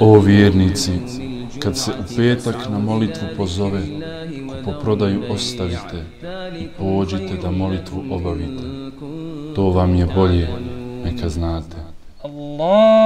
O vjernici, kad se u petak na molitvu pozove, po prodaju ostavite i pođite da molitvu obavite. To vam je bolje, neka znate. Allah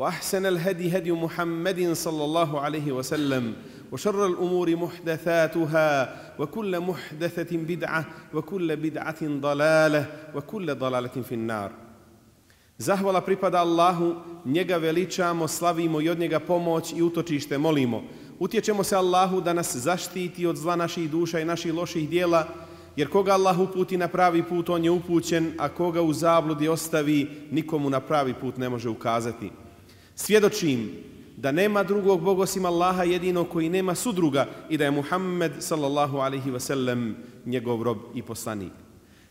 واحسن الهدي هدي محمد صلى الله عليه وسلم وشر الامور محدثاتها وكل محدثه بدعه وكل بدعه ضلاله وكل ضلاله في النار Zahvala pripada Allahu, njega veličamo, slavimo i od njega pomoć i utočište molimo. Utječemo se Allahu da nas zaštiti od zla naših duša i naših loših dijela, jer koga Allah uputi na pravi put, on je upućen, a koga u zabludi ostavi, nikomu na pravi put ne može ukazati. Svjedočim da nema drugog Boga osim Allaha jedino koji nema sudruga i da je Muhammed sallallahu alaihi wasallam njegov rob i poslanik.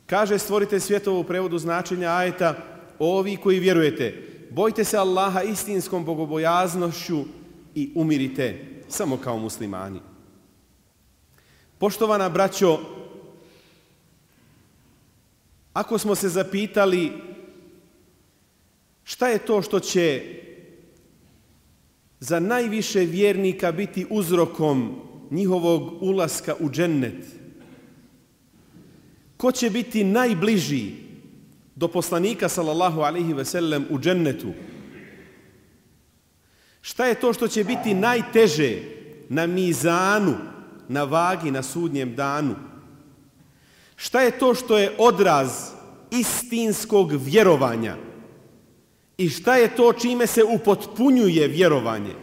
Kaže stvorite svjetovo u prevodu značenja ajeta ovi koji vjerujete, bojte se Allaha istinskom bogobojaznošću i umirite samo kao muslimani. Poštovana braćo, ako smo se zapitali šta je to što će za najviše vjernika biti uzrokom njihovog ulaska u džennet. Ko će biti najbliži do poslanika sallallahu alaihi ve sellem u džennetu? Šta je to što će biti najteže na mizanu, na vagi, na sudnjem danu? Šta je to što je odraz istinskog vjerovanja? I šta je to čime se upotpunjuje vjerovanje?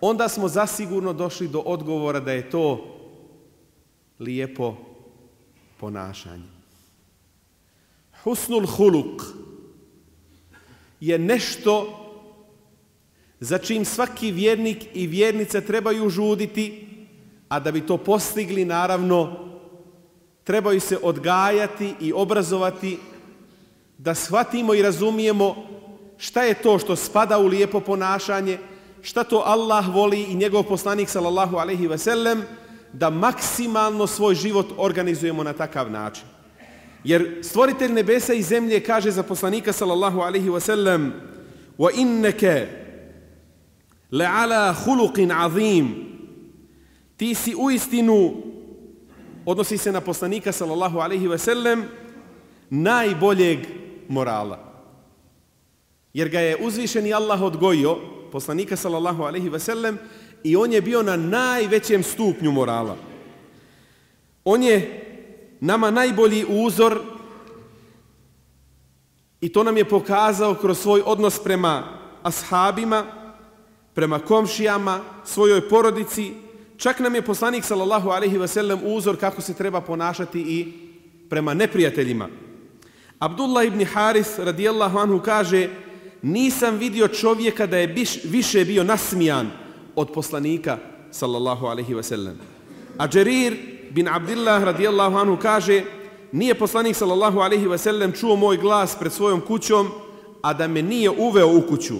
Onda smo zasigurno došli do odgovora da je to lijepo ponašanje. Husnul huluk je nešto za čim svaki vjernik i vjernica trebaju žuditi, a da bi to postigli, naravno, trebaju se odgajati i obrazovati da shvatimo i razumijemo šta je to što spada u lijepo ponašanje, šta to Allah voli i njegov poslanik sallallahu alaihi ve sellem, da maksimalno svoj život organizujemo na takav način. Jer stvoritelj nebesa i zemlje kaže za poslanika sallallahu alaihi ve sellem wa inneke le ala huluqin azim ti si u istinu odnosi se na poslanika sallallahu alaihi ve sellem najboljeg morala. Jer ga je uzvišeni Allah odgojio, poslanika sallallahu alaihi ve sellem, i on je bio na najvećem stupnju morala. On je nama najbolji uzor i to nam je pokazao kroz svoj odnos prema ashabima, prema komšijama, svojoj porodici. Čak nam je poslanik sallallahu alaihi ve sellem uzor kako se treba ponašati i prema neprijateljima. Abdullah ibn Haris radijallahu anhu kaže nisam vidio čovjeka da je biš, više bio nasmijan od poslanika sallallahu alaihi wa sallam. A Džerir bin Abdillah radijallahu anhu kaže nije poslanik sallallahu alaihi wa sallam čuo moj glas pred svojom kućom, a da me nije uveo u kuću.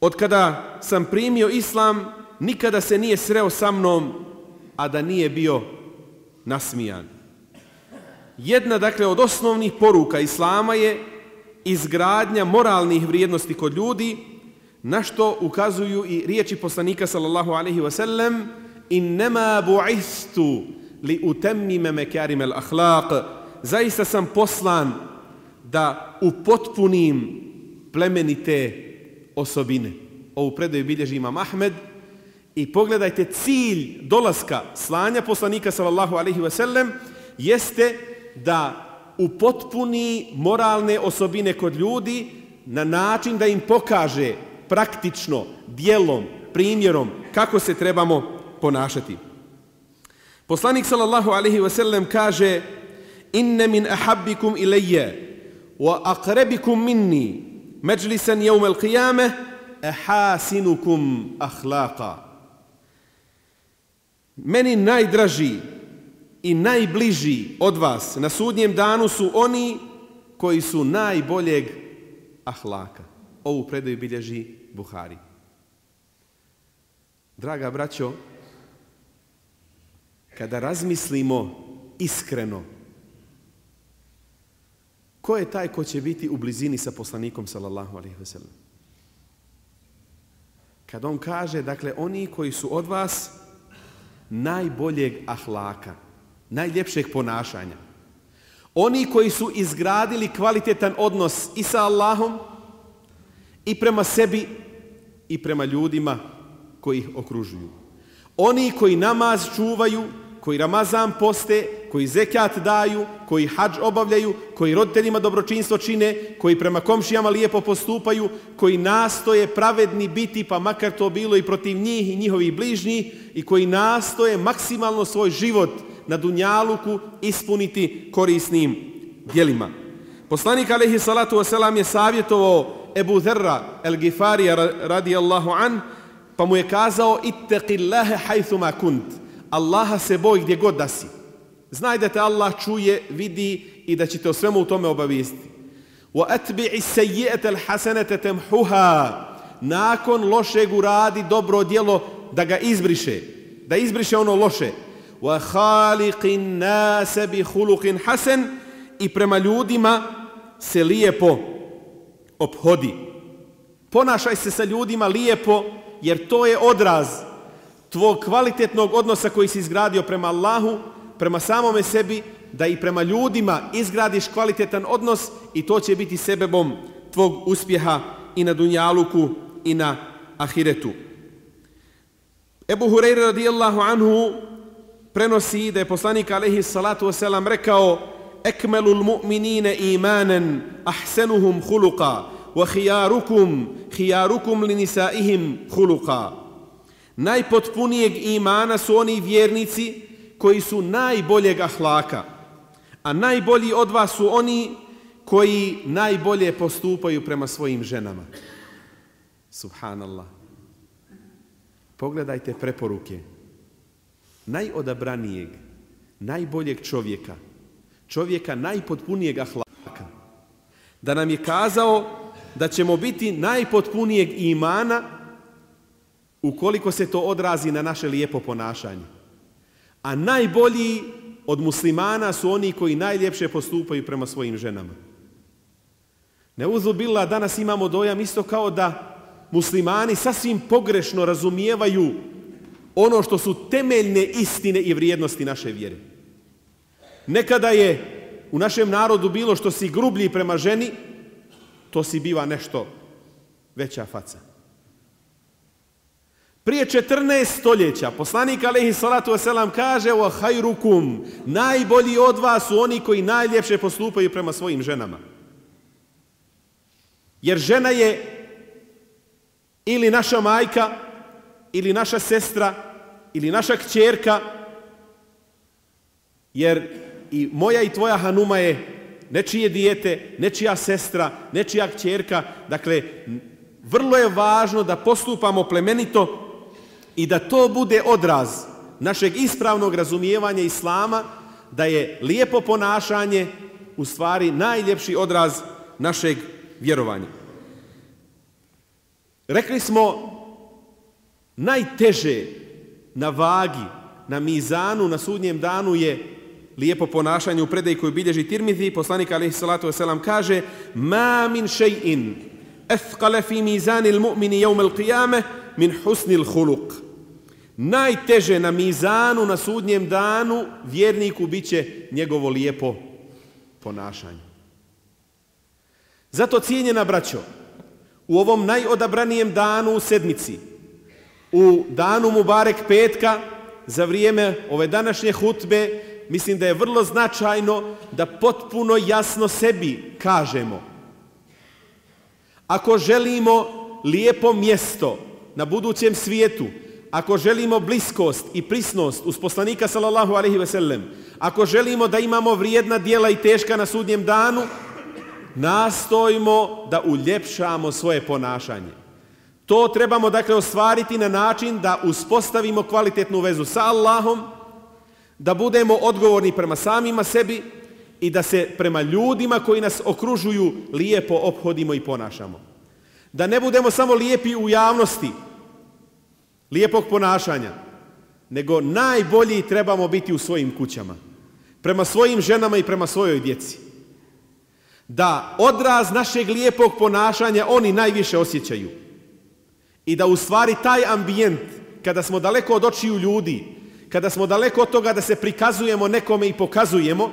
Od kada sam primio islam, nikada se nije sreo sa mnom, a da nije bio nasmijan. Jedna, dakle, od osnovnih poruka Islama je izgradnja moralnih vrijednosti kod ljudi, na što ukazuju i riječi poslanika sallallahu alaihi ve sellem innema bu'istu li utammima mekarim al akhlaq zaista sam poslan da upotpunim plemenite osobine. Ovu predaju bilježi imam Ahmed i pogledajte cilj dolaska slanja poslanika sallallahu alaihi ve sellem jeste da upotpuni moralne osobine kod ljudi na način da im pokaže praktično, dijelom, primjerom kako se trebamo ponašati. Poslanik sallallahu alaihi wa sallam kaže inne min ahabbikum ilaje wa aqrebikum minni međlisan al-qiyamah ahasinukum ahlaqa. Meni najdraži i najbliži od vas na sudnjem danu su oni koji su najboljeg ahlaka. Ovu predaju bilježi Buhari. Draga braćo, kada razmislimo iskreno, ko je taj ko će biti u blizini sa poslanikom, sallallahu alaihi wasallam? Kad on kaže, dakle, oni koji su od vas najboljeg ahlaka, najljepšeg ponašanja, oni koji su izgradili kvalitetan odnos i sa Allahom, i prema sebi, i prema ljudima koji ih okružuju. Oni koji namaz čuvaju, koji Ramazan poste, koji zekat daju, koji hađ obavljaju, koji roditeljima dobročinstvo čine, koji prema komšijama lijepo postupaju, koji nastoje pravedni biti, pa makar to bilo i protiv njih i njihovih bližnjih, i koji nastoje maksimalno svoj život na Dunjaluku ispuniti korisnim dijelima. Poslanik alaihi salatu wasalam je savjetovao Ebu Zerra el Gifarija radijallahu an, pa mu je kazao ittaqillaha haythuma kunt. Allaha se boj gdje god da si. Znaj da te Allah čuje, vidi i da će te o svemu u tome obavijesti. Wa atbi'i sayyi'ata al-hasanata tamhuha. Nakon lošeg uradi dobro djelo da ga izbriše, da izbriše ono loše. Wa khaliqin nas bi khuluqin hasan i prema ljudima se lijepo ophodi. Ponašaj se sa ljudima lijepo jer to je odraz tvog kvalitetnog odnosa koji si izgradio prema Allahu, prema samome sebi, da i prema ljudima izgradiš kvalitetan odnos i to će biti sebebom tvog uspjeha i na Dunjaluku i na Ahiretu. Ebu Hureyre radijallahu anhu prenosi da je poslanik alaihi salatu wasalam rekao Ekmelu l'mu'minine imanen ahsenuhum huluqa wa hijarukum hijarukum li nisaihim huluqa najpotpunijeg imana su oni vjernici koji su najboljeg ahlaka, a najbolji od vas su oni koji najbolje postupaju prema svojim ženama. Subhanallah. Pogledajte preporuke. Najodabranijeg, najboljeg čovjeka, čovjeka najpotpunijeg ahlaka, da nam je kazao da ćemo biti najpotpunijeg imana ukoliko se to odrazi na naše lijepo ponašanje. A najbolji od muslimana su oni koji najljepše postupaju prema svojim ženama. Neuzubila, danas imamo dojam isto kao da muslimani sasvim pogrešno razumijevaju ono što su temeljne istine i vrijednosti naše vjere. Nekada je u našem narodu bilo što si grublji prema ženi, to si biva nešto veća faca. Prije 14 stoljeća poslanik alejhi salatu vesselam kaže: "Wa khayrukum najbolji od vas su oni koji najljepše postupaju prema svojim ženama." Jer žena je ili naša majka, ili naša sestra, ili naša kćerka, jer i moja i tvoja hanuma je nečije dijete, nečija sestra, nečija kćerka. Dakle, vrlo je važno da postupamo plemenito i da to bude odraz našeg ispravnog razumijevanja Islama da je lijepo ponašanje u stvari najljepši odraz našeg vjerovanja. Rekli smo najteže na vagi, na mizanu, na sudnjem danu je lijepo ponašanje u predaji koju bilježi Tirmidhi, poslanik alaihi salatu wasalam kaže Ma min še'in ethqale fi mizani il mu'mini jevme il qiyame min husnil huluk. Najteže na mizanu, na sudnjem danu, vjerniku bit će njegovo lijepo ponašanje. Zato cijenjena braćo, u ovom najodabranijem danu u sedmici, u danu Mubarek petka, za vrijeme ove današnje hutbe, mislim da je vrlo značajno da potpuno jasno sebi kažemo. Ako želimo lijepo mjesto na budućem svijetu, ako želimo bliskost i prisnost uz poslanika sallallahu alaihi ve sellem, ako želimo da imamo vrijedna dijela i teška na sudnjem danu, nastojimo da uljepšamo svoje ponašanje. To trebamo dakle ostvariti na način da uspostavimo kvalitetnu vezu sa Allahom, da budemo odgovorni prema samima sebi i da se prema ljudima koji nas okružuju lijepo obhodimo i ponašamo. Da ne budemo samo lijepi u javnosti, lijepog ponašanja, nego najbolji trebamo biti u svojim kućama, prema svojim ženama i prema svojoj djeci. Da odraz našeg lijepog ponašanja oni najviše osjećaju. I da u stvari taj ambijent, kada smo daleko od očiju ljudi, kada smo daleko od toga da se prikazujemo nekome i pokazujemo,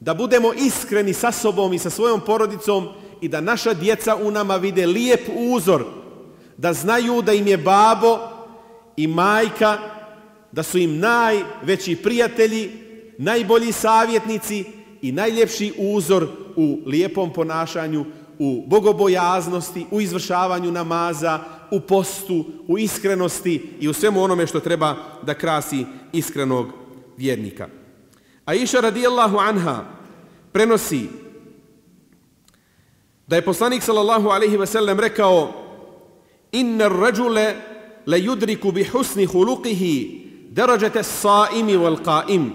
da budemo iskreni sa sobom i sa svojom porodicom i da naša djeca u nama vide lijep uzor, da znaju da im je babo i majka, da su im najveći prijatelji, najbolji savjetnici i najljepši uzor u lijepom ponašanju, u bogobojaznosti, u izvršavanju namaza, u postu, u iskrenosti i u svemu onome što treba da krasi iskrenog vjernika. A iša radijallahu anha prenosi da je poslanik sallallahu alaihi ve sellem rekao inna rađule le yudriku bi husni huluqihi darajata saimi wal qaim.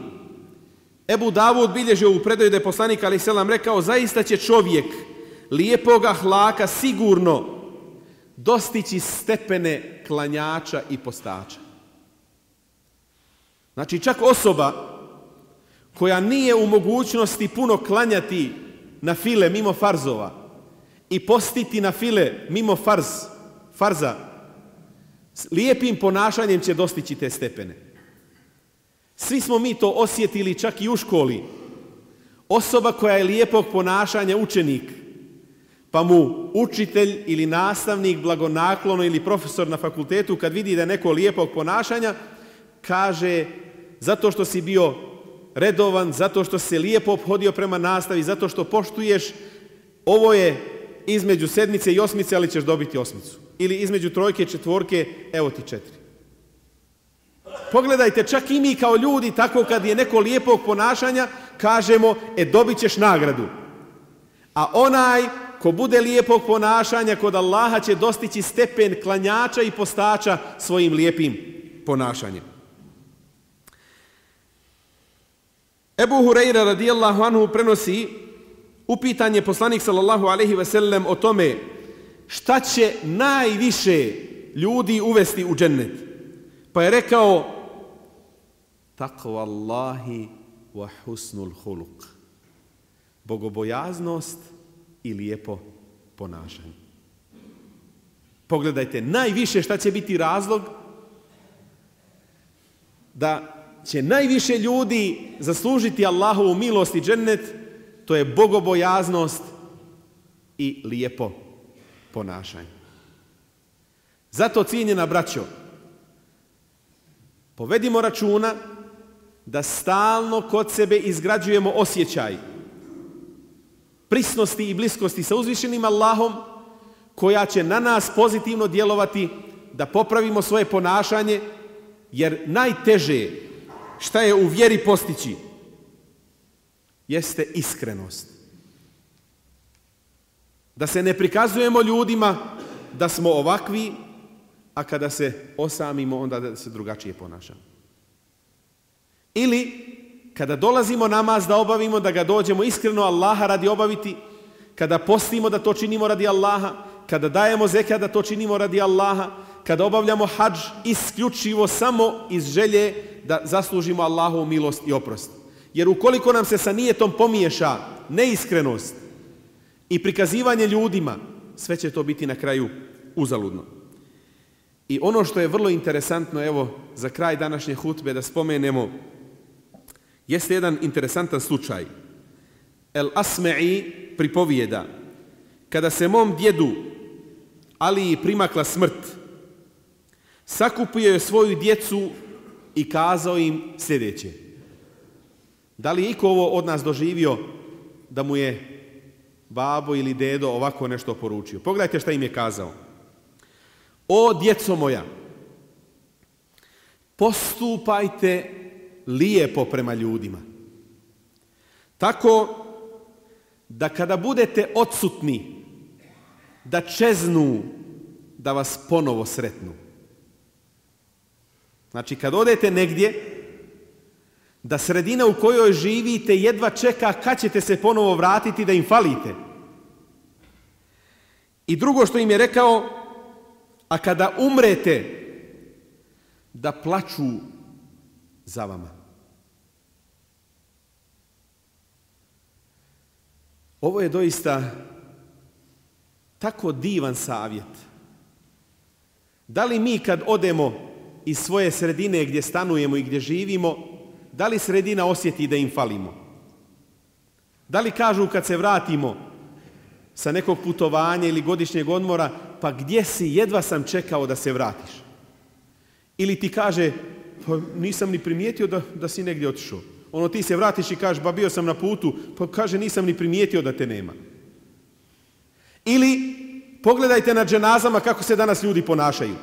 Ebu Davud bilježe u predaju da je poslanik alaihi sallam rekao zaista će čovjek lijepog ahlaka sigurno dostići stepene klanjača i postača. Znači čak osoba koja nije u mogućnosti puno klanjati na file mimo farzova i postiti na file mimo farz, farza, lijepim ponašanjem će dostići te stepene. Svi smo mi to osjetili čak i u školi. Osoba koja je lijepog ponašanja učenik, pa mu učitelj ili nastavnik blagonaklono ili profesor na fakultetu kad vidi da je neko lijepog ponašanja, kaže zato što si bio redovan, zato što se lijepo obhodio prema nastavi, zato što poštuješ, ovo je između sedmice i osmice, ali ćeš dobiti osmicu. Ili između trojke i četvorke, evo ti četiri. Pogledajte, čak i mi kao ljudi, tako kad je neko lijepog ponašanja, kažemo, e, dobit ćeš nagradu. A onaj ko bude lijepog ponašanja kod Allaha će dostići stepen klanjača i postača svojim lijepim ponašanjem. Ebu Hureyre radijallahu anhu prenosi upitanje poslanik sallallahu alaihi ve sellem o tome šta će najviše ljudi uvesti u džennet. Pa je rekao takva Allahi wa husnul huluk. Bogobojaznost i lijepo ponašanje. Pogledajte, najviše šta će biti razlog da će najviše ljudi zaslužiti Allahovu milost i džennet, to je bogobojaznost i lijepo ponašanje. Zato cijenjena braćo, povedimo računa da stalno kod sebe izgrađujemo osjećaj prisnosti i bliskosti sa uzvišenim Allahom, koja će na nas pozitivno djelovati da popravimo svoje ponašanje, jer najteže šta je u vjeri postići jeste iskrenost. Da se ne prikazujemo ljudima da smo ovakvi, a kada se osamimo, onda da se drugačije ponašamo. Ili kada dolazimo namaz da obavimo, da ga dođemo iskreno Allaha radi obaviti, kada postimo da to činimo radi Allaha, kada dajemo zeka da to činimo radi Allaha, kada obavljamo hađ isključivo samo iz želje da zaslužimo Allahovu milost i oprost. Jer ukoliko nam se sa nijetom pomiješa neiskrenost i prikazivanje ljudima, sve će to biti na kraju uzaludno. I ono što je vrlo interesantno, evo, za kraj današnje hutbe da spomenemo, jeste jedan interesantan slučaj. El Asme'i pripovijeda, kada se mom djedu Ali primakla smrt, sakupio je svoju djecu i kazao im sljedeće. Da li je iko ovo od nas doživio da mu je babo ili dedo ovako nešto poručio? Pogledajte šta im je kazao. O djeco moja, postupajte lijepo prema ljudima. Tako da kada budete odsutni, da čeznu, da vas ponovo sretnu. Znači, kad odete negdje, da sredina u kojoj živite jedva čeka kad ćete se ponovo vratiti da im falite. I drugo što im je rekao, a kada umrete, da plaču za vama. Ovo je doista tako divan savjet. Da li mi kad odemo iz svoje sredine gdje stanujemo i gdje živimo, da li sredina osjeti da im falimo? Da li kažu kad se vratimo sa nekog putovanja ili godišnjeg odmora, pa gdje si, jedva sam čekao da se vratiš? Ili ti kaže, pa nisam ni primijetio da, da si negdje otišao. Ono ti se vratiš i kažeš, ba bio sam na putu, pa kaže nisam ni primijetio da te nema. Ili pogledajte na dženazama kako se danas ljudi ponašaju.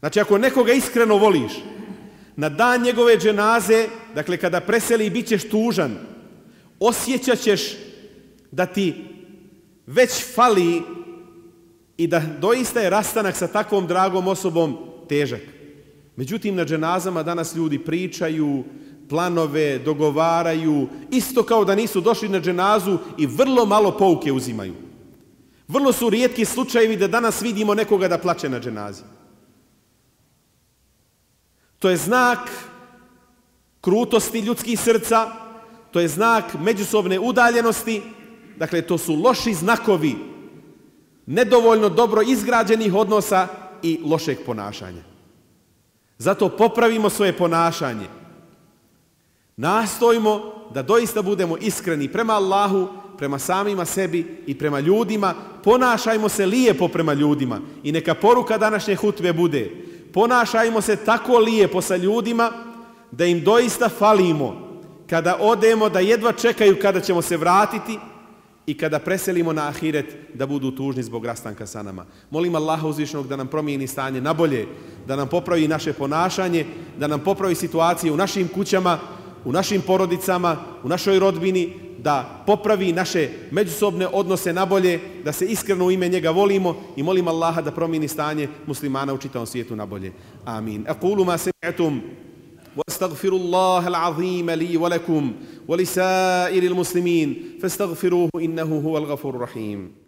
Znači ako nekoga iskreno voliš, na dan njegove dženaze, dakle kada preseli bit ćeš tužan, osjećat ćeš da ti već fali i da doista je rastanak sa takvom dragom osobom težak. Međutim, na dženazama danas ljudi pričaju, planove, dogovaraju, isto kao da nisu došli na dženazu i vrlo malo pouke uzimaju. Vrlo su rijetki slučajevi da danas vidimo nekoga da plače na dženazi. To je znak krutosti ljudskih srca, to je znak međusobne udaljenosti, dakle to su loši znakovi nedovoljno dobro izgrađenih odnosa i lošeg ponašanja. Zato popravimo svoje ponašanje. Nastojimo da doista budemo iskreni prema Allahu, prema samima sebi i prema ljudima. Ponašajmo se lijepo prema ljudima. I neka poruka današnje hutve bude. Ponašajmo se tako lijepo sa ljudima da im doista falimo. Kada odemo da jedva čekaju kada ćemo se vratiti i kada preselimo na ahiret da budu tužni zbog rastanka sa nama. Molim Allaha uzvišnog da nam promijeni stanje na bolje, da nam popravi naše ponašanje, da nam popravi situacije u našim kućama, u našim porodicama, u našoj rodbini, da popravi naše međusobne odnose na bolje, da se iskreno u ime njega volimo i molim Allaha da promijeni stanje muslimana u čitavom svijetu na bolje. Amin. Aqulu ma sami'tum واستغفر الله العظيم لي ولكم ولسائر المسلمين فاستغفروه إنه هو الغفور الرحيم.